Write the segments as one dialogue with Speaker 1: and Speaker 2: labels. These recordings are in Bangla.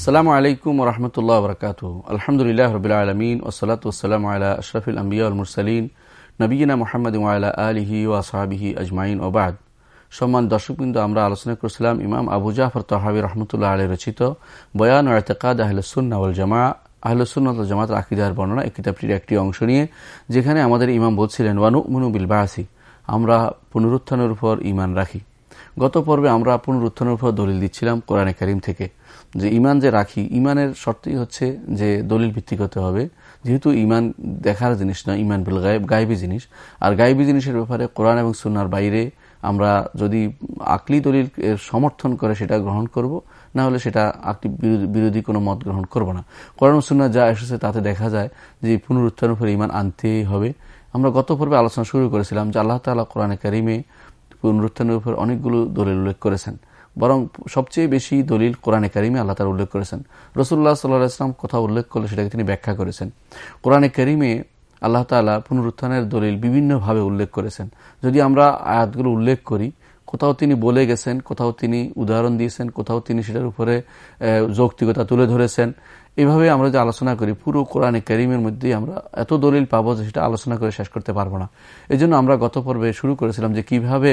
Speaker 1: আসসালামু আলাইকুম রহমতুল্লাহ বরকাত আলহামদুলিল্লাহ রবিল আলমিন ওসলাত ওসালাম আল্লাহ আশরফুল আম্বিয়া মুরসালিন নবীনা মোহাম্মদ আল্লাহ আলিহি ও আসাহাবিহি আজমাইন ওবাদ সম্মান দর্শকবৃন্দ, আমরা আলোচনা করেছিলাম ইমাম আবু জাফর তহাবি রহমতুল্লাহ আলী রচিত বয়ান ও এতেকাদ আহলসুন্নাউল জামা আহলসুন্নাত জামাত আকিদার বর্ণনা এই কিতাবটির একটি অংশ নিয়ে, যেখানে আমাদের ইমাম বলছিলেন ওয়ানু মুনুবিল বাসি আমরা পুনরুত্থানের উপর ইমান রাখি। গত পর্বে আমরা পুনরুত্থানের উপর দলিল দিচ্ছিলাম কোরআনে করিম থেকে যে ইমান যে রাখি ইমানের শর্তই হচ্ছে যে দলিল ভিত্তিক হতে হবে। যেহেতু ইমান দেখার জিনিস না ইমান বিল গায়েব, গায়েবী জিনিস। আর গায়েবী জিনিসের ব্যাপারে কোরআন এবং সুনার বাইরে আমরা যদি আকলি দলিল সমর্থন করে সেটা গ্রহণ করব, না হলে সেটা আকলি বিরোধী কোনো মত গ্রহণ করব না। কোরআন সুন্না যা এসেছে তাতে দেখা যায় যে পুনরুত্থানের উপরে ইমান আনতেই হবে। আমরা গত পর্বে আলোচনা শুরু করেছিলাম যে আল্লাহ তালা কোরআনে কারিমে পুনরুত্থানের উপর অনেকগুলো দলিল উল্লেখ করেছেন। বরং সবচেয়ে বেশি দলিল কোরআনে কারিমে আল্লাহ তালা উল্লেখ করেছেন। রসুল্লাহ সাল্লাহ ইসলাম কথা উল্লেখ করলে সেটাকে তিনি ব্যাখ্যা করেছেন। কোরআনে কারিমে আল্লাহ তালা পুনরুত্থানের দলিল বিভিন্নভাবে উল্লেখ করেছেন। যদি আমরা আয়াতগুলো উল্লেখ করি, কোথাও তিনি বলে গেছেন, কোথাও তিনি উদাহরণ দিয়েছেন, কোথাও তিনি সেটার উপরে যৌক্তিকতা তুলে ধরেছেন এইভাবে আমরা যে আলোচনা করি, পুরো কোরআনে করিমের মধ্যেই আমরা এত দলিল পাবো যে সেটা আলোচনা করে শেষ করতে পারব না। এই আমরা গত পর্বে শুরু করেছিলাম যে কীভাবে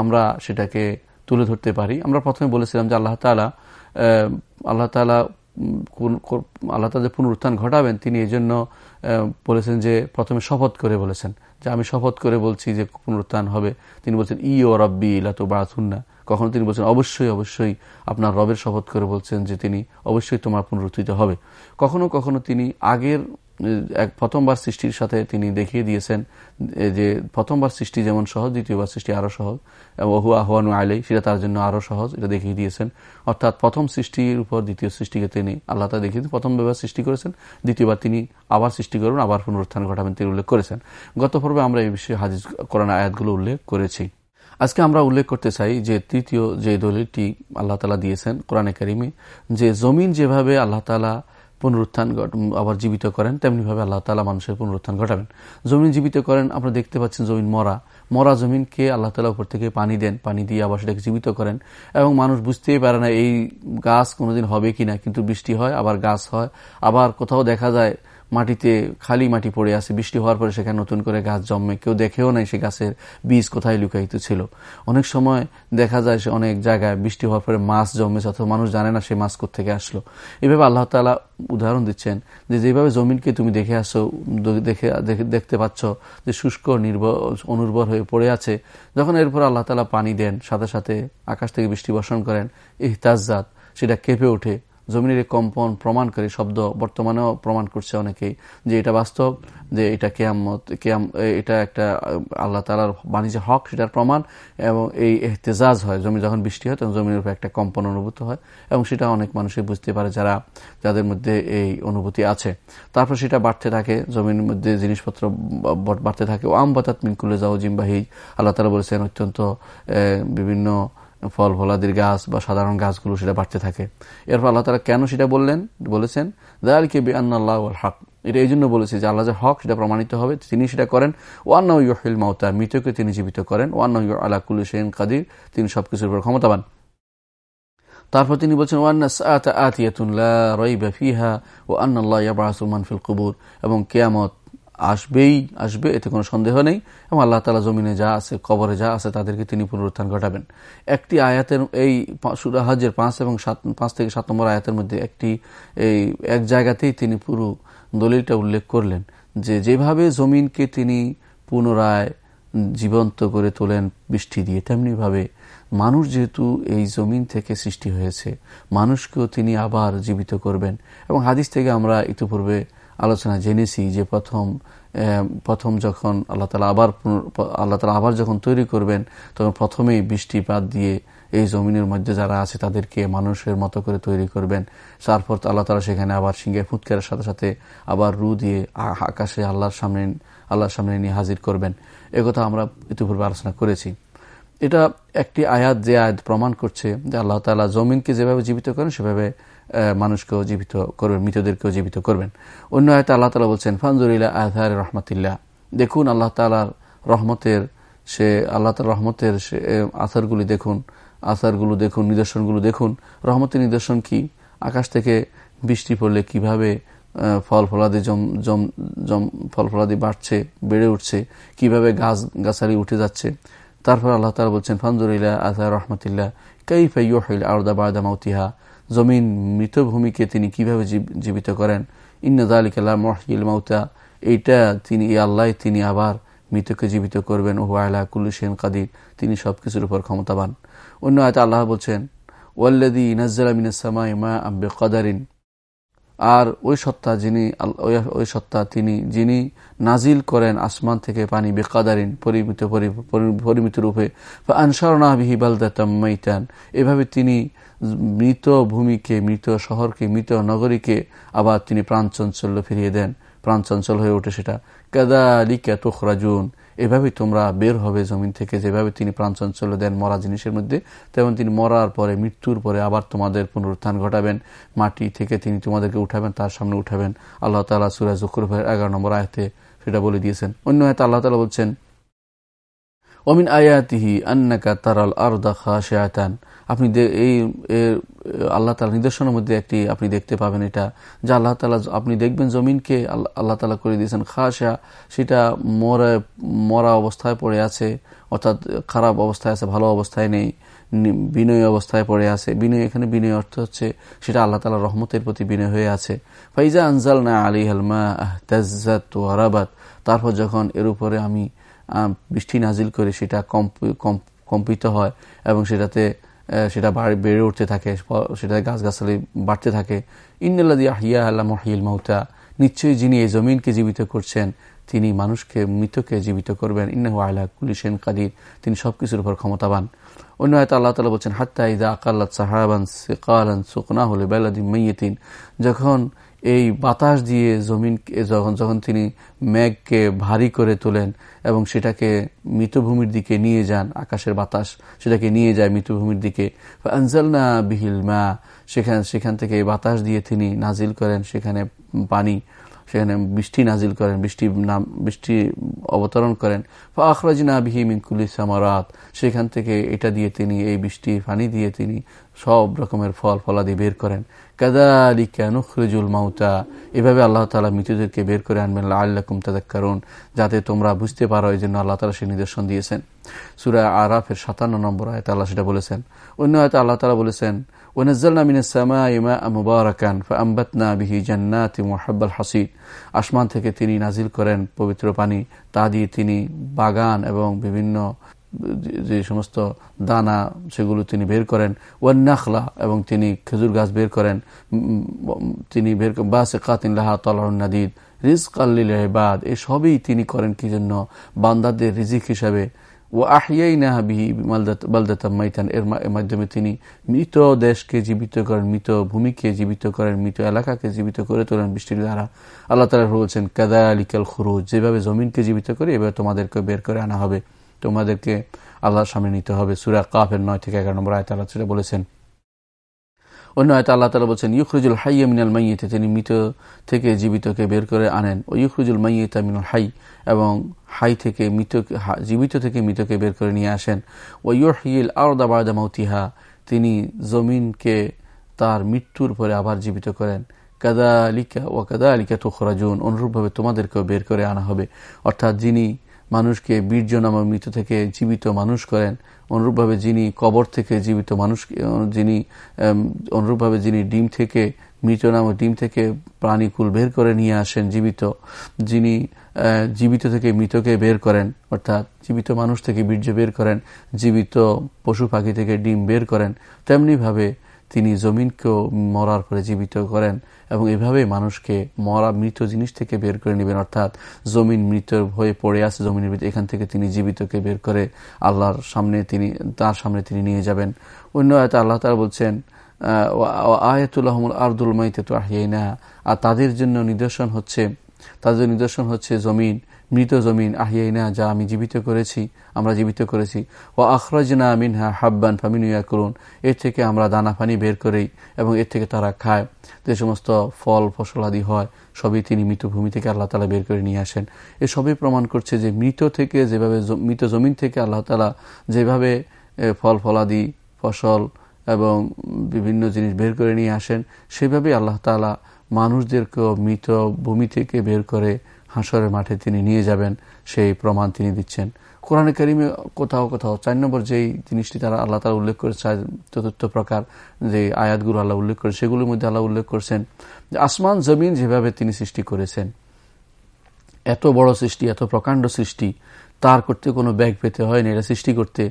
Speaker 1: আমরা সেটাকে তুলে ধরতে পারি। আমরা প্রথমে বলেছিলাম যে আল্লাহ তালা আল্লাহ তালা আল্লাহ যে পুনরুত্থান ঘটাবেন, তিনি এই জন্য বলেছেন যে প্রথমে শপথ করে বলেছেন যে আমি শপথ করে বলছি যে পুনরুত্থান হবে। তিনি বলছেন ই ও রব্বি ইলাতো বাড়াথুন্না কখনো তিনি বলছেন, অবশ্যই অবশ্যই আপনার রবের শপথ করে বলছেন যে তিনি অবশ্যই তোমার পুনরুত্থিত হবে। কখনো কখনো তিনি আগের এক প্রথমবার সৃষ্টির সাথে তিনি দেখিয়ে দিয়েছেন যে প্রথমবার সৃষ্টি যেমন সহজ, দ্বিতীয়বার সৃষ্টি আরও সহজ ওহু আহ্বানু আলাই সেটা তার জন্য আরও সহজ, এটা দেখিয়ে দিয়েছেন। অর্থাৎ প্রথম সৃষ্টির উপর দ্বিতীয় সৃষ্টিকে তিনি, আল্লাহ তা দেখিয়ে প্রথম ব্যবহার সৃষ্টি করেছেন, দ্বিতীয়বার তিনি আবার সৃষ্টি করবেন আবার পুনরুত্থান ঘটাবেন তিনি উল্লেখ করেছেন। গত পর্বে আমরা এই বিষয়ে হাজিজ করানো আয়াতগুলো উল্লেখ করেছি। আজকে আমরা উল্লেখ করতে চাই যে তৃতীয় যে দলিলটি আল্লাহ তালা দিয়েছেন কোরআনে কারিমে, যে জমিন যেভাবে আল্লাহ তালা পুনরুত্থান আবার জীবিত করেন, তেমনিভাবে আল্লাহ তালা মানুষের পুনরুত্থান ঘটাবেন। জমিন জীবিত করেন আপনারা দেখতে পাচ্ছেন জমিন মরা। মরা জমিনকে আল্লাহ তালা উপর থেকে পানি দেন, পানি দিয়ে আবার সেটাকে জীবিত করেন। এবং মানুষ বুঝতেই পারে না, এই গাছ কোনোদিন হবে কিনা, কিন্তু বৃষ্টি হয়, আবার গাছ হয়, আবার কোথাও দেখা যায় মাটিতে খালি মাটি পড়ে আছে, বৃষ্টি হওয়ার পরে সেখানে নতুন করে গাছ জন্মে। কেউ দেখেও নাই সে গাছের বীজ কোথায় লুকায়িত ছিল। অনেক সময় দেখা যায় সে অনেক জায়গায় বৃষ্টি হওয়ার পরে মাছ জন্মেছে, অথবা মানুষ জানে না সে মাছ থেকে আসলো। এভাবে আল্লাহ তালা উদাহরণ দিচ্ছেন যে যেভাবে জমিনকে তুমি দেখে আসো দেখে দেখতে পাচ্ছ যে শুষ্ক নির্ভর অনুর্বর হয়ে পড়ে আছে। যখন এরপর আল্লাহ তালা পানি দেন, সাথে সাথে আকাশ থেকে বৃষ্টি বর্ষণ করেন ইহতাজাত সেটা কেঁপে ওঠে। জমিনের কম্পন প্রমাণ করে, শব্দ বর্তমানেও প্রমাণ করছে অনেকেই, যে এটা বাস্তব, যে এটা কেয়ামত, কেয়াম, এটা একটা, আল্লাহ তালার বাণিজ্য হক, সেটার প্রমাণ, এবং এই এহতেজাজ হয়। জমি যখন বৃষ্টি হয়, তখন জমির উপর একটা কম্পন অনুভূত হয়, এবং সেটা অনেক মানুষই বুঝতে পারে যারা, যাদের মধ্যে এই অনুভূতি আছে। তারপর সেটা বাড়তে থাকে, জমির মধ্যে জিনিসপত্র বাড়তে থাকে। ও আম বাতাত মিনকুলে যাও জিম্বাহি আল্লাহ তালা বলেছেন, অত্যন্ত বিভিন্ন ফল ফলাদির গাছ বা সাধারণ গাছগুলো সেটা বাড়তে থাকে। এরপর আল্লাহ তালা কেন সেটা বললেন? বলেছেন দালকে বে আন্নাল্লাহ হক। এটা এই জন্য বলেছে যে আল্লাহ হক সেটা প্রমাণিত হবে, তিনি সেটা করেন। ওয়ান্না ইহিল মাউতা, মৃতকে তিনি জীবিত করেন। ওয়ান্না ইউ আল্লাহ কুল শেন কাদির, তিনি সবকিছুর উপর ক্ষমতাবান। তারপর তিনি বলছেন ফিল কুবুর, এবং কেয়ামত আসবেই, আসবে, এতে কোনো সন্দেহ নেই। এবং আল্লাহ তালা জমিনে যা আছে, কবরে যা আছে, তাদেরকে তিনি পুনরুত্থান ঘটাবেন। একটি আয়াতের এই সুরাহাজের পাঁচ এবং সাত, পাঁচ থেকে সাত নম্বর আয়াতের মধ্যে একটি এই এক জায়গাতেই তিনি পুরো দলিলটা উল্লেখ করলেন যে, যেভাবে জমিনকে তিনি পুনরায় জীবন্ত করে তোলেন বৃষ্টি দিয়ে, তেমনিভাবে মানুষ যেহেতু এই জমিন থেকে সৃষ্টি হয়েছে, মানুষকেও তিনি আবার জীবিত করবেন। এবং হাদিস থেকে আমরা ইতিপূর্বে আলোচনা জেনেছি যে প্রথম প্রথম যখন আল্লাহ তালা আবার আল্লাহ তালা আবার যখন তৈরি করবেন, তখন প্রথমেই বৃষ্টিপাত দিয়ে এই জমিনের মধ্যে যারা আছে তাদেরকে মানুষের মতো করে তৈরি করবেন। তারপর আল্লাহ তালা সেখানে আবার সিংহে ফুৎকারের সাথে সাথে আবার রু দিয়ে আকাশে আল্লাহর সামনে আল্লাহর সামনে নিয়ে হাজির করবেন। একথা আমরা ইতিপূর্বে আলোচনা করেছি। এটা একটি আয়াত যে আয়াত প্রমাণ করছে যে আল্লাহ তালা জমিনকে যেভাবে জীবিত করেন, সেভাবে মানুষকেও জীবিত করবেন, মৃতদেরকেও জীবিত করবেন। অন্য আয়তা আল্লাহ তালা বলছেন ফানজুরিল্লা আজহার রহমতুল্লাহ। দেখুন আল্লাহ তালার রহমতের সে, আল্লাহ তাল রহমতের সে আসারগুলি দেখুন, আসারগুলো দেখুন, নিদর্শনগুলো দেখুন। রহমতের নিদর্শন কি? আকাশ থেকে বৃষ্টি পড়লে কীভাবে ফল ফলাদি জম জম জম, ফল ফলাদি বাড়ছে, বেড়ে উঠছে, কীভাবে গাছ, গাছালি উঠে যাচ্ছে? তারপর আল্লাহ তালা বলছেন ফান্দুরিল্লা আজা রহমতুল্লাহ কাই ফাইল আরদা বায়দা মাউতিহা। জমিন মৃতভূমিকে তিনি কীভাবে জীবিত করেন? ইন্নাদ আলিকাল্লাহ মহিল মাউতা। এইটা তিনি আল্লাহ তিনি আবার মৃতকে জীবিত করবেন। ওহু আল্লাহ কুল্লুসেন কাদির। তিনি সবকিছুর উপর ক্ষমতাবান। অন্য আয়তা আল্লাহ বলছেন ওয়াল্লাদি নাজ্জালা মিনাসামাই মা আব্বে কদারিন আর ওই সত্তা যিনি ওই সত্তা তিনি, যিনি নাজিল করেন আসমান থেকে পানি বেকাদারিন, পরিমিত পরিমিত রূপে। আনসারনা বিহি বালদাতান এভাবে তিনি মৃত ভূমিকে, মৃত শহরকে, মৃত নগরীকে আবার তিনি প্রাণচঞ্চল্য ফিরিয়ে দেন। প্রাণচঞ্চল হয়ে ওঠে সেটা। কাদা লিকা তোখরাজুন। এভাবে তোমরা বের হবে জমিন থেকে। যেভাবে তিনি প্রাণ প্রাণচঞ্চল্য দেন মরা জিনিসের মধ্যে, তেমন তিনি মরার পরে, মৃত্যুর পরে আবার তোমাদের পুনরুত্থান ঘটাবেন। মাটি থেকে তিনি তোমাদেরকে উঠাবেন, তার সামনে উঠাবেন। আল্লাহ তালা সুরাজ জকুরফের এগারো নম্বর আয়তে সেটা বলে দিয়েছেন। অন্য আয়তে আল্লাহ তালা বলছেন অমিন আয়াতিহি আন্নাকা তারাল আরদা খাশায়াতান। আপনি এই আল্লাহ তালা নিদর্শনের মধ্যে একটি আপনি দেখতে পাবেন এটা, যা আল্লাহ তালা আপনি দেখবেন জমিনকে আল্লাহ তালা করে দিয়েছেন খাসা সেটা মরা মরা অবস্থায় পড়ে আছে, অর্থাৎ খারাপ অবস্থায় আছে, ভালো অবস্থায় নেই বিনয় অবস্থায় পড়ে আছে। বিনয়, এখানে বিনয় অর্থ হচ্ছে সেটা আল্লাহ তালা রহমতের প্রতি বিনয় হয়ে আছে। ফাইজা আনজাল না আলী হালমা আরাবাত তারপর যখন এর উপরে আমি বৃষ্টি নাজিল করে সেটা কম্পিত হয় এবং সেটাতে সেটা বেড়ে উঠতে থাকে সেটা গাছগাছালি বাড়তে থাকে। ইন্নাল্লাদি আহিয়া আল্লাহ মহিল মাউতা, নিশ্চয়ই যিনি এই জমিনকে জীবিত করছেন, তিনি মানুষকে, মৃতকে জীবিত করবেন। ইন্নাহু আল্লাহ কুলিশেন কাদির, তিনি সবকিছুর উপর ক্ষমতাবান। অন্য হয়তো আল্লাহ তালা বলছেন, হাত্তা ইদা আকাল্লা সাহাবান সুকনা হলে বেলাদি মাইয়েতিন যখন এই বাতাস দিয়ে জমিনকে যখন যখন তিনি মেঘকে ভারী করে তোলেন এবং সেটাকে মৃতভূমির দিকে নিয়ে যান, আকাশের বাতাস সেটাকে নিয়ে যায় মৃতভূমির দিকে আনজালনা বিহিল মা, সেখান সেখান থেকে বাতাস দিয়ে তিনি নাজিল করেন, সেখানে পানি, সেখানে বৃষ্টি নাজিল করেন, বৃষ্টি নাম, বৃষ্টি অবতরণ করেন। আখরাজিনা বিহি মিনকুলি সামারাত, সেখান থেকে এটা দিয়ে তিনি, এই বৃষ্টি পানি দিয়ে তিনি সব রকমের ফল, ফলাদি বের করেন। কাদালিকা নুখরিজুল মাউতা। এভাবে আল্লাহ তালা মৃত্যুদেরকে বের করে আনবেন আল্লাহম তাদের কারণ যাতে তোমরা বুঝতে পারো এই জন্য আল্লাহ তালা সে নিদর্শন দিয়েছেন। সুরা আরাফের সাতান্ন নম্বর আয়তা আল্লাহ সেটা বলেছেন। অন্য হয়তো আল্লাহ তালা বলেছেন আসমান থেকে তিনি নাজিল করেন পবিত্র পানি। তা দিয়ে তিনি বাগান এবং বিভিন্ন যে সমস্ত দানা সেগুলো তিনি বের করেন। ওয়ান্নাখলা এবং তিনি খেজুর গাছ বের করেন। তিনি বের বাসে কাতিন লাহা তলাউন্নাদিদ রিজক আল্লিল বাদ এ সবই তিনি করেন কি জন্য? বান্দাদের রিজিক হিসাবে। ও আহিয়াই নাহাবিহি মাইতান। এর মাধ্যমে তিনি মৃত দেশকে জীবিত করেন, মৃত ভূমিকে জীবিত করেন, মৃত এলাকাকে জীবিত করে তোলেন বৃষ্টির দ্বারা। আল্লাহ তালা বলছেন কাদা আলিকাল খুরুজ। যেভাবে জমিনকে জীবিত করে, এভাবে তোমাদেরকে বের করে আনা হবে। তোমাদেরকে আল্লাহর সামনে নিতে হবে। সুরা কাফের নয় থেকে এগারো নম্বর আয়তা আল্লাহ সেটা বলেছেন, অন্য আয়তা আল্লাহ তালা বলছেন, ইউখরুজুল হাই মিনাল মাইয়েতে তিনি মৃত থেকে জীবিতকে বের করে আনেন। ও ইউখরুজুল মাইয়েতা মিনুল হাই এবং হাই থেকে মৃত জীবিত থেকে মৃতকে বের করে নিয়ে আসেন। ও ইউহিল আরদা বায়দা মাউতিহা তিনি জমিনকে তার মৃত্যুর পরে আবার জীবিত করেন। কাদা আলিকা ও কাদা আলিকা তোখরাজুন অনুরূপভাবে তোমাদেরকেও বের করে আনা হবে। অর্থাৎ যিনি মানুষকে বীর্য নামক মৃত থেকে জীবিত মানুষ করেন। অনুরূপভাবে যিনি কবর থেকে জীবিত মানুষ, যিনি অনুরূপভাবে যিনি ডিম থেকে, মৃত নামক ডিম থেকে প্রাণীকুল বের করে নিয়ে আসেন জীবিত। যিনি জীবিত থেকে মৃতকে বের করেন, অর্থাৎ জীবিত মানুষ থেকে বীর্য বের করেন, জীবিত পশু পাখি থেকে ডিম বের করেন, তেমনিভাবে তিনি জমিনকেও মরার পরে জীবিত করেন এবং এভাবে মানুষকে মরা মৃত জিনিস থেকে বের করে নেবেন। অর্থাৎ জমিন মৃত হয়ে পড়ে আছে, জমিনের ভিতরে, এখান থেকে তিনি জীবিতকে বের করে আল্লাহর সামনে তিনি, তার সামনে তিনি নিয়ে যাবেন। অন্য আয়তা আল্লাহ তারা বলছেন আয়াতুল্লাহমুল আর্দুল মাইতে তো আহিয়াইনা আর তাদের জন্য নিদর্শন হচ্ছে, তাদের নিদর্শন হচ্ছে জমিন। মৃত জমিন, আহিয়াইনা, যা আমি জীবিত করেছি, আমরা জীবিত করেছি। ও আখরাজনা মিনহা হাব্বান ফামিনুয়া করুন এর থেকে আমরা দানা পানি বের করেই এবং এর থেকে তারা খায়। যে সমস্ত ফল, ফসল আদি হয়, সবই তিনি মৃত ভূমি থেকে আল্লাহ তালা বের করে নিয়ে আসেন। এ সবই প্রমাণ করছে যে মৃত থেকে যেভাবে মৃত জমিন থেকে আল্লাহ তালা যেভাবে ফল, ফলাদি, ফসল এবং বিভিন্ন জিনিস বের করে নিয়ে আসেন সেভাবে আল্লাহ তালা মানুষদেরকেও মৃত ভূমি থেকে বের করে হাঁসরের মাঠে তিনি নিয়ে যাবেন, সেই প্রমাণ তিনি দিচ্ছেন। কোরআনে কারিমে কোথাও কোথাও চার নম্বর যেই জিনিসটি তারা আল্লাহ তালা উল্লেখ করেছে চতুর্থ প্রকার যে আয়াতগুলো আল্লাহ উল্লেখ করে সেগুলোর মধ্যে আল্লাহ উল্লেখ করেছেন যে আসমান, জমিন যেভাবে তিনি সৃষ্টি করেছেন, এত বড় সৃষ্টি, এত প্রকাণ্ড সৃষ্টি, তার করতে কোনো ব্যাগ পেতে হয়নি। এটা সৃষ্টি করতে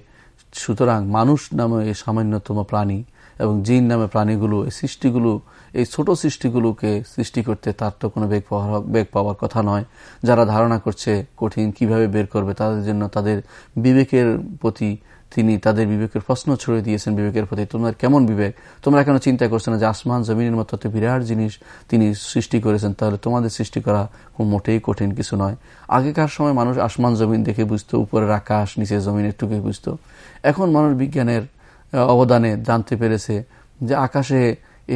Speaker 1: সুতরাং মানুষ নামে সামান্যতম প্রাণী। এবং জিন নামে প্রাণীগুলো, এই সৃষ্টিগুলো, এই ছোট সৃষ্টিগুলোকে সৃষ্টি করতে তার তো কোনো বেগ পাওয়ার বেগ পাওয়ার কথা নয়। যারা ধারণা করছে কঠিন কীভাবে বের করবে, তাদের জন্য তাদের বিবেকের প্রতি তিনি তাদের বিবেকের প্রশ্ন ছড়িয়ে দিয়েছেন, বিবেকের প্রতি। তোমার কেমন বিবেক? তোমরা কেন চিন্তা করছ না যে আসমান জমিনের মতো এত বিরাট জিনিস তিনি সৃষ্টি করেছেন? তাহলে তোমাদের সৃষ্টি করা মোটেই কঠিন কিছু নয়। আগেকার সময় মানুষ আসমান জমিন দেখে বুঝতো, উপরের আকাশ নিচে জমিনের টুকে বুঝত। এখন মানুষ বিজ্ঞানের অবদানে জানতে পেরেছে যে আকাশে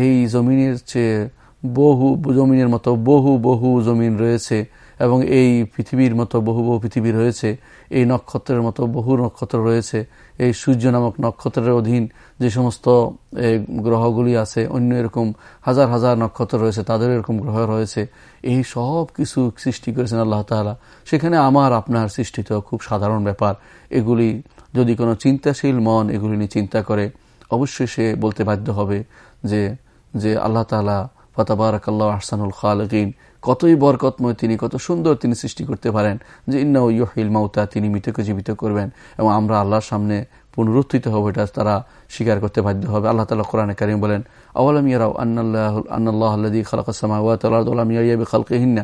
Speaker 1: এই জমিনের চেয়ে বহু জমিনের মতো বহু বহু জমিন রয়েছে এবং এই পৃথিবীর মতো বহু বহু পৃথিবী রয়েছে, এই নক্ষত্রের মতো বহু নক্ষত্র রয়েছে, এই সূর্য নামক নক্ষত্রের অধীন যে সমস্ত গ্রহগুলি আছে, অন্য এরকম হাজার হাজার নক্ষত্র রয়েছে, তাদের এরকম গ্রহ রয়েছে, এই সব কিছু সৃষ্টি করেছেন আল্লাহ তালা সেখানে আমার আপনার সৃষ্টি তো খুব সাধারণ ব্যাপার। এগুলি যদি কোনো চিন্তাশীল মন এগুলি নিয়ে চিন্তা করে, অবশ্যই সে বলতে বাধ্য হবে যে যে আল্লাহ তালা ফতাবারক আল্লাহ আহসানুল খালকিন, কতই বরকতময় তিনি, কত সুন্দর তিনি সৃষ্টি করতে পারেন যে ইন্না ইহিল মাউতা, তিনি মৃতকে জীবিত করবেন এবং আমরা আল্লাহর সামনে পুনরুত্থিত হব, এটা তারা স্বীকার করতে বাধ্য হবে। আল্লাহ তালা কোরআনে কারিম বলেন, আওয়ালাম ইয়ারাও আন্নাল্লাহ আন্নাল্লাহ আল্লাদি খালাকাসমাওয়াতি খালকেহিনা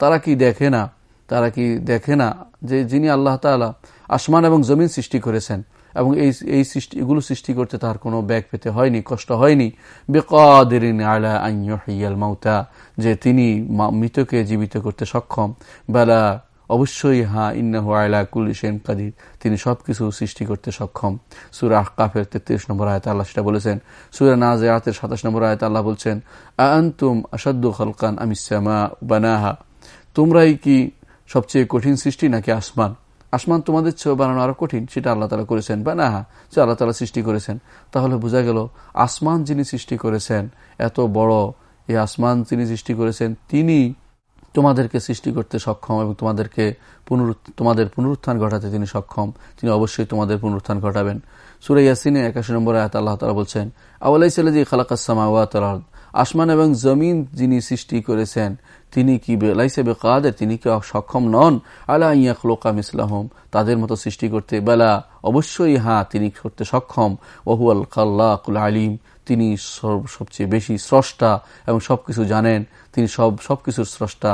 Speaker 1: তারা কি দেখে না তারা কি দেখে না যে যিনি আল্লাহ তালা আসমান এবং জমিন সৃষ্টি করেছেন এবং এই এই সৃষ্টি, এগুলো সৃষ্টি করতে তার কোনো ব্যাগ পেতে হয়নি, কষ্ট হয়নি। বেকাদিন আলা আইয়াল মাউতা, যে তিনি মৃতকে জীবিত করতে সক্ষম। বেলা, অবশ্যই হা, ইন্নাহু আয়লা কুল সেন কাদির, তিনি সবকিছু সৃষ্টি করতে সক্ষম। সুরা কাফের তেত্রিশ নম্বর আয়ত আল্লাহ সেটা বলেছেন। সুরা নাজে আয়াতের সাতাশ নম্বর আয়ত আল্লাহ বলছেন আন্তুম আসাদ্দু খালকান আমিসামা বানাহা? তোমরাই কি সবচেয়ে কঠিন সৃষ্টি নাকি আসমান? আসমান তোমাদের চেয়েও বানানো আরও কঠিন, সেটা আল্লাহ তালা করেছেন, বা না? যে আল্লাহ তালা সৃষ্টি করেছেন। তাহলে বোঝা গেল, আসমান যিনি সৃষ্টি করেছেন, এত বড় এই আসমান যিনি সৃষ্টি করেছেন, তিনি তোমাদেরকে সৃষ্টি করতে সক্ষম এবং তোমাদেরকে তোমাদের পুনরুত্থান ঘটাতে তিনি সক্ষম, তিনি অবশ্যই তোমাদের পুনরুত্থান ঘটাবেন। সুরাইয়াসিনে একাশি নম্বর আয়াত আল্লাহ তালা বলছেন আওয়ালাই সাল্লাজি খালাকাসমা ওয়াত আসমান এবং জমিন যিনি সৃষ্টি করেছেন তিনি কি লাইসে কাদের? তিনি কি সক্ষম নন? আলা ইয়াকলোকাম মিসলাহম। তাদের মতো সৃষ্টি করতে বেলা, অবশ্যই হ্যাঁ তিনি করতে সক্ষম। ওহু ওহুয়াল খাল্লাকুল আলিম। তিনি সবচেয়ে বেশি স্রষ্টা এবং সবকিছু জানেন। তিনি সব, সবকিছুর স্রষ্টা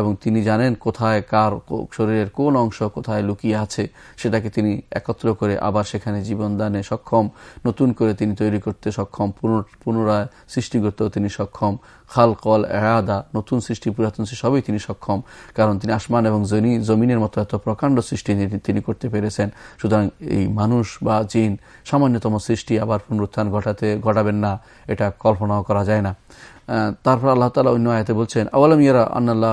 Speaker 1: এবং তিনি জানেন কোথায় কার শরীরের কোন অংশ কোথায় লুকিয়ে আছে, সেটাকে তিনি একত্র করে আবার সেখানে জীবনদানে সক্ষম, নতুন করে তিনি তৈরি করতে সক্ষম পুনরায় সৃষ্টি করতেও তিনি সক্ষম খাল কল এরাদা নতুন সৃষ্টি, পুরাতন সৃষ্টি, সবই তিনি সক্ষম, কারণ তিনি আসমান এবং জমিনের মতো এত প্রকাণ্ড সৃষ্টি তিনি করতে পেরেছেন। সুতরাং এই মানুষ বা জিন সামান্যতম সৃষ্টি আবার পুনরুত্থান ঘটাতে, ঘটাবেন না, এটা কল্পনাও করা যায় না। তারপর আল্লাহ তালা অন্য আয়তে বলছেন, আওয়ালাম ইয়ারা আন্নাল্লাহ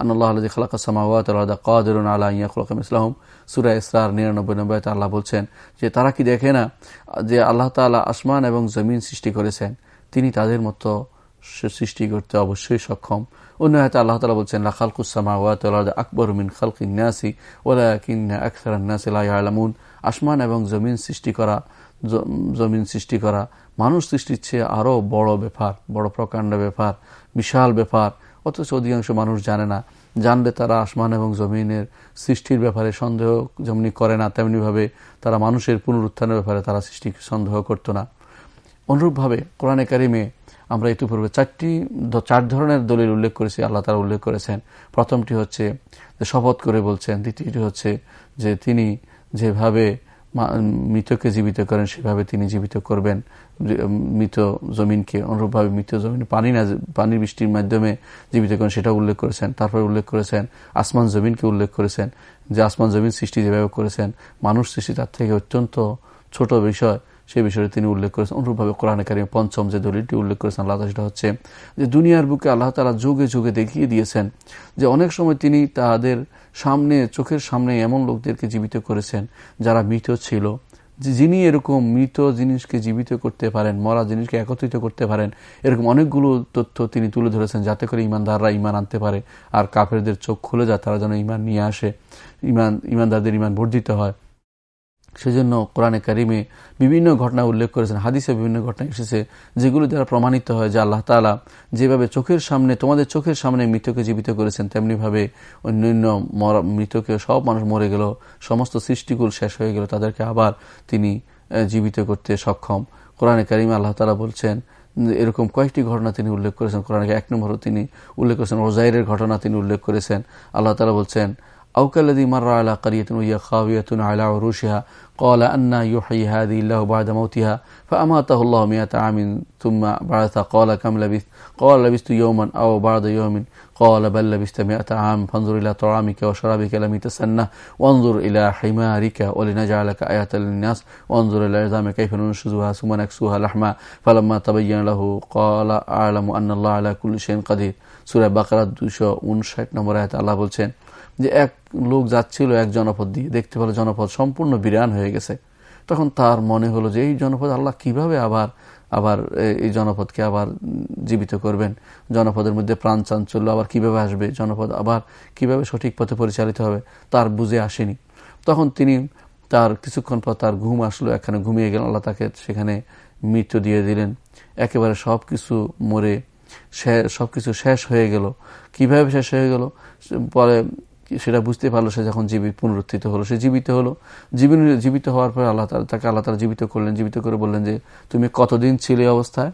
Speaker 1: আন্নাল্লাহ খালাকা সামাওয়াত আল্লাহ কাদের আল্লাহ ইয়া খলাকাম ইসলাম সুরা ইসরার নিরানব্বই নব্বই আল্লাহ বলছেন যে, তারা কি দেখে না যে আল্লাহ তালা আসমান এবং জমিন সৃষ্টি করেছেন? তিনি তাদের মতো সৃষ্টি করতে অবশ্যই সক্ষম। অন্য হাতে আল্লাহ তালা বলছেন আকবর মিন খালকিন নাসি ওলা কিন্না আকসার আলামুন আসমান এবং জমিন সৃষ্টি করা জমিন সৃষ্টি করা। মানুষ সৃষ্টির চেয়ে আরও বড় ব্যাপার, বড় প্রকাণ্ড ব্যাপার, বিশাল ব্যাপার। অথচ অধিকাংশ মানুষ জানে না। জানলে তারা আসমান এবং জমিনের সৃষ্টির ব্যাপারে সন্দেহ যেমনি করে না, তেমনিভাবে তারা মানুষের পুনরুত্থানের ব্যাপারে তারা সৃষ্টি সন্দেহ করত না। অনুরূপভাবে কোরআনে কারিমে আমরা ইতিপূর্বে চারটি চার ধরনের দলিল উল্লেখ করেছি, আল্লাহ তারা উল্লেখ করেছেন। প্রথমটি হচ্ছে যে শপথ করে বলছেন, দ্বিতীয়টি হচ্ছে যে তিনি যেভাবে মৃতকে জীবিত করেন, সেভাবে তিনি জীবিত করবেন। মৃত জমিনকে অনুরূপভাবে মৃত জমিন, পানি না পানি বৃষ্টির মাধ্যমে জীবিত করেন সেটা উল্লেখ করেছেন। তারপরে উল্লেখ করেছেন, আসমান জমিনকে উল্লেখ করেছেন। যে, আসমান জমিন সৃষ্টি যেভাবে করেছেন, মানুষ সৃষ্টি তার থেকে অত্যন্ত ছোট বিষয়। সেই বিষয়ে তিনি উল্লেখ করেছেন, অনুরূপভাবে কোরআন কারিম পঞ্চম যে দলিলটি উল্লেখ করেছেন আল্লাহ সেটা হচ্ছে যে দুনিয়ার বুকে আল্লাহ তালা যুগে যুগে দেখিয়ে দিয়েছেন যে অনেক সময় তিনি তাদের সামনে, চোখের সামনে এমন লোকদেরকে জীবিত করেছেন যারা মৃত ছিল। যিনি এরকম মৃত জিনিসকে জীবিত করতে পারেন, মরা জিনিসকে একত্রিত করতে পারেন, এরকম অনেকগুলো তথ্য তিনি তুলে ধরেছেন যাতে করে ইমানদাররা ইমান আনতে পারে আর কাফেরদের চোখ খুলে যায়, তারা যেন ইমান নিয়ে আসে ইমান ইমানদারদের ইমান বর্ধিত হয়। সেজন্য কোরআনে কারিমে বিভিন্ন ঘটনা উল্লেখ করেছেন, হাদিসে বিভিন্ন ঘটনা এসেছে, যেগুলো দ্বারা প্রমাণিত হয় যে আল্লাহ তালা যেভাবে চোখের সামনে, তোমাদের চোখের সামনে মৃতকে জীবিত করেছেন, তেমনিভাবে অন্যান্য মৃতকে সব মানুষ মরে গেল, সমস্ত সৃষ্টিকুল শেষ হয়ে গেল, তাদেরকে আবার তিনি জীবিত করতে সক্ষম। কোরআনে কারিমে আল্লাহ তালা বলছেন, এরকম কয়েকটি ঘটনা তিনি উল্লেখ করেছেন। কোরআনকে এক নম্বরও তিনি উল্লেখ করেছেন ওজাইরের ঘটনা তিনি উল্লেখ করেছেন। আল্লাহ তালা বলছেন أو كالذي مر على قرية وهي خاوية على عروشها قال أن يحيي هذه الله بعد موتها فأماته الله مئة عام ثم بعث قال كم لبثت قال لبثت يوما أو بعد يوم قال بل لبثت مئة عام فانظر إلى طعامك وشرابك لم يتسنه وانظر إلى حمارك ولنجعلك آية للناس وانظر إلى العظام كيف ننشزها ثم نكسوها لحما فلما تبين له قال أعلم أن الله على كل شيء قدير سورة بقرة 259 নম্বর আয়াতে আল্লাহ বলছেন যে এক লোক যাচ্ছিল এক জনপদ দিয়ে, দেখতে পেল জনপদ সম্পূর্ণ বিরান হয়ে গেছে। তখন তার মনে হলো যে, এই জনপদ আল্লাহ কীভাবে আবার আবার এই জনপদকে আবার জীবিত করবেন? জনপদের মধ্যে প্রাণ চাঞ্চল্য আবার কীভাবে আসবে? জনপদ আবার কীভাবে সঠিক পথে পরিচালিত হবে? তার বুঝে আসেনি। তখন তিনি তার কিছুক্ষণ পর তার ঘুম আসলো এখানে ঘুমিয়ে গেলেন, আল্লাহ তাকে সেখানে মৃত্যু দিয়ে দিলেন। একেবারে সব কিছু মরে সব কিছু শেষ হয়ে গেল। কীভাবে শেষ হয়ে গেল? পরে সেটা বুঝতে পারল, সে যখন জীবিত, পুনরুত্থিত হলো, সে জীবিত হলো। জীবন জীবিত হওয়ার পর আল্লাহ তালা তাকে আল্লাহ তালা জীবিত করলেন, জীবিত করে বললেন যে, তুমি কতদিন ছিলে অবস্থায়?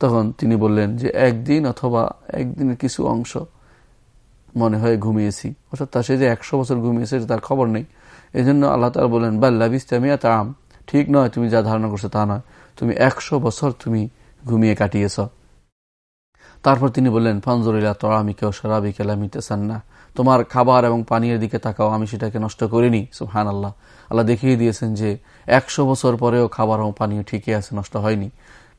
Speaker 1: তখন তিনি বললেন যে, একদিন অথবা একদিনের কিছু অংশ মনে হয় ঘুমিয়েছি। অর্থাৎ তার সে যে একশো বছর ঘুমিয়েছে তার খবর নেই। এই জন্য আল্লাহ তালা বললেন বাল্লা বিস্তামিয়া তাম ঠিক নয়, তুমি যা ধারণা করছ তা নয়। তুমি একশো বছর তুমি ঘুমিয়ে কাটিয়েছ। তারপর তিনি বললেন ফানজরিলা তরামিকে সরাবিকে লামিতে সান্না তোমার খাবার এবং পানীয়ের দিকে তাকাও, আমি সেটাকে নষ্ট করিনি। সুহান আল্লাহ আল্লাহ দেখিয়ে দিয়েছেন যে, একশো বছর পরেও খাবার এবং পানীয় ঠিকই আছে, নষ্ট হয়নি।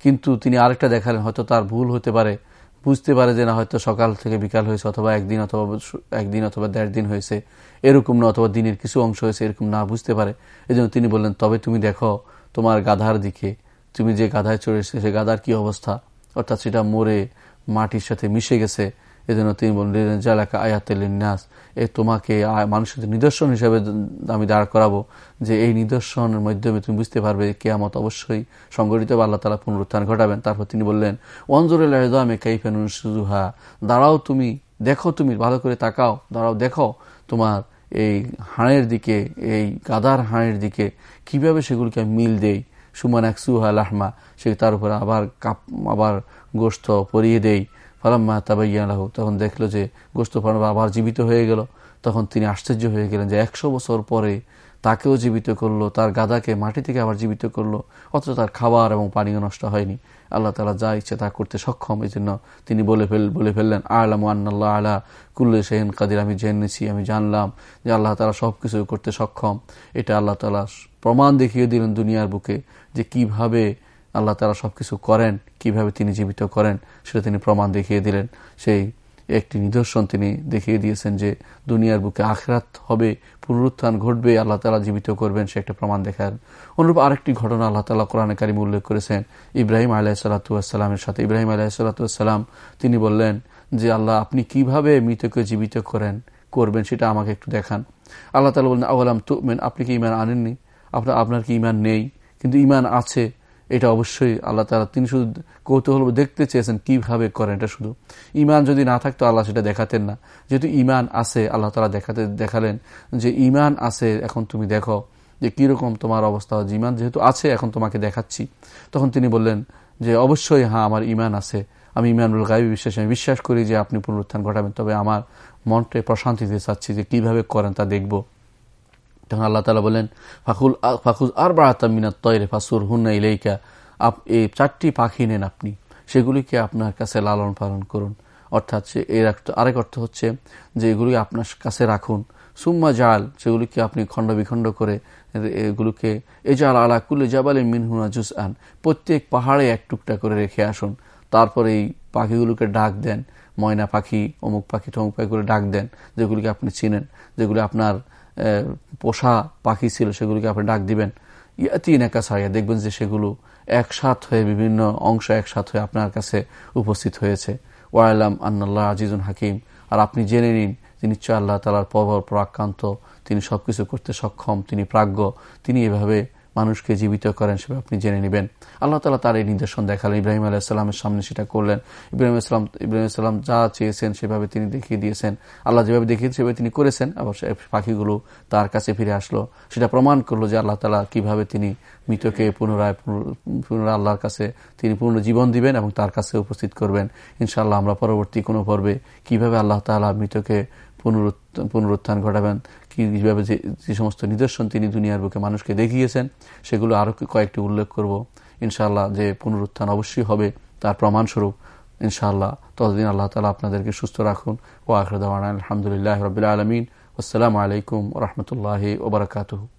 Speaker 1: কিন্তু তিনি আরেকটা দেখালেন, হয়তো তার ভুল হতে পারে। বুঝতে পারে যে না, হয়তো সকাল থেকে বিকাল হয়েছে, অথবা একদিন অথবা একদিন অথবা দেড় দিন হয়েছে। এরকম না, অথবা দিনের কিছু অংশ হয়েছে, এরকম না, বুঝতে পারে। এই তিনি বললেন, তবে তুমি দেখো, তোমার গাধার দিকে, তুমি যে গাধায় চড়েছে সে গাধার কি অবস্থা? অর্থাৎ সেটা মরে মাটির সাথে মিশে গেছে। এজন্য তিনি বললেন জালাকা আয়াতিনাস এ তোমাকে মানুষের নিদর্শন হিসেবে আমি দাঁড় করাবো। যে এই নিদর্শনের মাধ্যমে তুমি বুঝতে পারবে কেয়ামত অবশ্যই সংগঠিত বা আল্লাহ তালা পুনরুত্থান ঘটাবেন। তারপর তিনি বললেন ওয়ানজুরামে কাইফেনুসুহা দাঁড়াও তুমি, দেখো তুমি, ভালো করে তাকাও, দাঁড়াও দেখো তোমার এই হাড়ের দিকে, এই গাদার হাড়ের দিকে কীভাবে সেগুলিকে মিল দেই। সুমান এক সুহা লাহমা, সে তার উপরে আবার কাপ, আবার গোস্ত পরিয়ে দেই ফালাম্মা তাবাইয়ালাহু তখন দেখল যে গোস্ত আবার জীবিত হয়ে গেল। তখন তিনি আশ্চর্য হয়ে গেলেন যে একশো বছর পরে তাকেও জীবিত করল, তার গাদাকে মাটি থেকে আবার জীবিত করল, অথচ তার খাবার এবং পানীয় নষ্ট হয়নি। আল্লাহ তালা যা ইচ্ছে তা করতে সক্ষম এই জন্য তিনি বলে ফেল, বলে ফেললেন, আলাম আন্নাল্লাহ আলা কুল্লে সেহেন কাদির আমি জেনেছি, আমি জানলাম যে আল্লাহ তালা সব কিছু করতে সক্ষম। এটা আল্লাহ তালা প্রমাণ দেখিয়ে দিলেন দুনিয়ার বুকে যে কীভাবে আল্লাহ তালা সব কিছু করেন, কীভাবে তিনি জীবিত করেন, সেটা তিনি প্রমাণ দেখিয়ে দিলেন। সেই একটি নিদর্শন তিনি দেখিয়ে দিয়েছেন যে দুনিয়ার বুকে আখরাত হবে, পুনরুত্থান ঘটবে, আল্লাহ তালা জীবিত করবেন, সে একটা প্রমাণ দেখান অনুরূপ আরেকটি ঘটনা আল্লাহ তালা কোরআন কারিম উল্লেখ করেছেন। ইব্রাহিম আলাহ সাল্লাতুয়াসাল্লামের সাথে। ইব্রাহিম আলাহ সাল্লাতুয়াসাল্লাম তিনি বললেন যে, আল্লাহ, আপনি কীভাবে মৃতকে জীবিত করেন, করবেন সেটা আমাকে একটু দেখান। আল্লাহ তালা বললেন, আওয়ালাম তুমেন, আপনি কি ইমান আনেননি? আপনার আপনার কি ইমান নেই? কিন্তু ইমান আছে। এটা অবশ্যই আল্লাহ তালা তিনি শুধু কৌতূহল দেখতে চেয়েছেন কীভাবে করেন, এটা শুধু। ইমান যদি না থাকতো আল্লাহ সেটা দেখাতেন না। যেহেতু ইমান আছে, আল্লাহ তালা দেখাতে, দেখালেন যে ইমান আছে, এখন তুমি দেখো যে কীরকম তোমার অবস্থা। ইমান যেহেতু আছে, এখন তোমাকে দেখাচ্ছি। তখন তিনি বললেন যে, অবশ্যই হ্যাঁ আমার ইমান আছে। আমি ইমানুল গাইবি বিশ্বাস। আমি বিশ্বাস করি যে আপনি পুনরুত্থান ঘটাবেন। তবে আমার মনটায় প্রশান্তি দিতে চাচ্ছি যে কীভাবে করেন তা দেখব। তখন আল্লাহ তালা বলেন ফাকুল ফাকুজ আর বাড়াতামিনা তৈরে ফাসুর হুন্না ইলেইকা। আপ, এই চারটি পাখি নেন আপনি, সেগুলিকে আপনার কাছে লালন পালন করুন। অর্থাৎ এর আরেক অর্থ হচ্ছে যে এগুলি আপনার কাছে রাখুন। সুম্মা জাল সেগুলিকে আপনি খণ্ড বিখণ্ড করে এগুলোকে, এজাল আলা কুল্লে জাবালে মিনহুনা জুস আন প্রত্যেক পাহাড়ে এক টুকটা করে রেখে আসুন। তারপরে এই পাখিগুলোকে ডাক দেন, ময়না পাখি, অমুক পাখি টমুক পাখি করে ডাক দেন, যেগুলিকে আপনি চিনেন, যেগুলি আপনার পোষা পাখি ছিল, সেগুলিকে আপনি ডাক দিবেন। ইয়াতিনাকা সাইয়া, দেখবেন যে সেগুলো একসাথ হয়ে বিভিন্ন অংশ একসাথ হয়ে আপনার কাছে উপস্থিত হয়েছে। ওয়াইলাম আন্নাল্লাহ আজিজুন হাকিম। আর আপনি জেনে নিন যে নিশ্চয় আল্লাহ তালার পর প্রাক্রান্ত, তিনি সবকিছু করতে সক্ষম, তিনি প্রাজ্ঞ, তিনি এভাবে মানুষকে জীবিত করেন সেভাবে আপনি জেনে নেবেন। আল্লাহ তালা তার এই নির্দেশন দেখালেন। ইব্রাহিম আলাইসাল্লামের সামনে সেটা করলেন। ইব্রাহিম ইসলাম ইব্রাহিম ইসলাম যা চেয়েছেন সেভাবে তিনি দেখিয়ে দিয়েছেন। আল্লাহ যেভাবে দেখিয়ে সেভাবে তিনি করেছেন। আবার পাখিগুলো তার কাছে ফিরে আসলো। সেটা প্রমাণ করল যে আল্লাহ তালা কীভাবে তিনি মৃতকে পুনরায় পুনরায় আল্লাহর কাছে তিনি পূর্ণ জীবন দিবেন এবং তার কাছে উপস্থিত করবেন। ইনশাআল্লাহ আমরা পরবর্তী কোনো পর্বে কীভাবে আল্লাহ তালা মৃতকে পুনরুত্থান ঘটাবেন কীভাবে যে যে সমস্ত নিদর্শন তিনি দুনিয়ার বুকে মানুষকে দেখিয়েছেন, সেগুলো আরও কয়েকটি উল্লেখ করব। ইনশাআল্লাহ যে পুনরুত্থান অবশ্যই হবে, তার প্রমাণস্বরূপ ইনশাআল্লাহ ততদিন আল্লাহ তালা আপনাদেরকে সুস্থ রাখুন। ও আখরদান আলহামদুলিল্লাহ রবিল আলমিন। আসসালামু আলাইকুম রহমতুল্লাহ ওবরাকাতু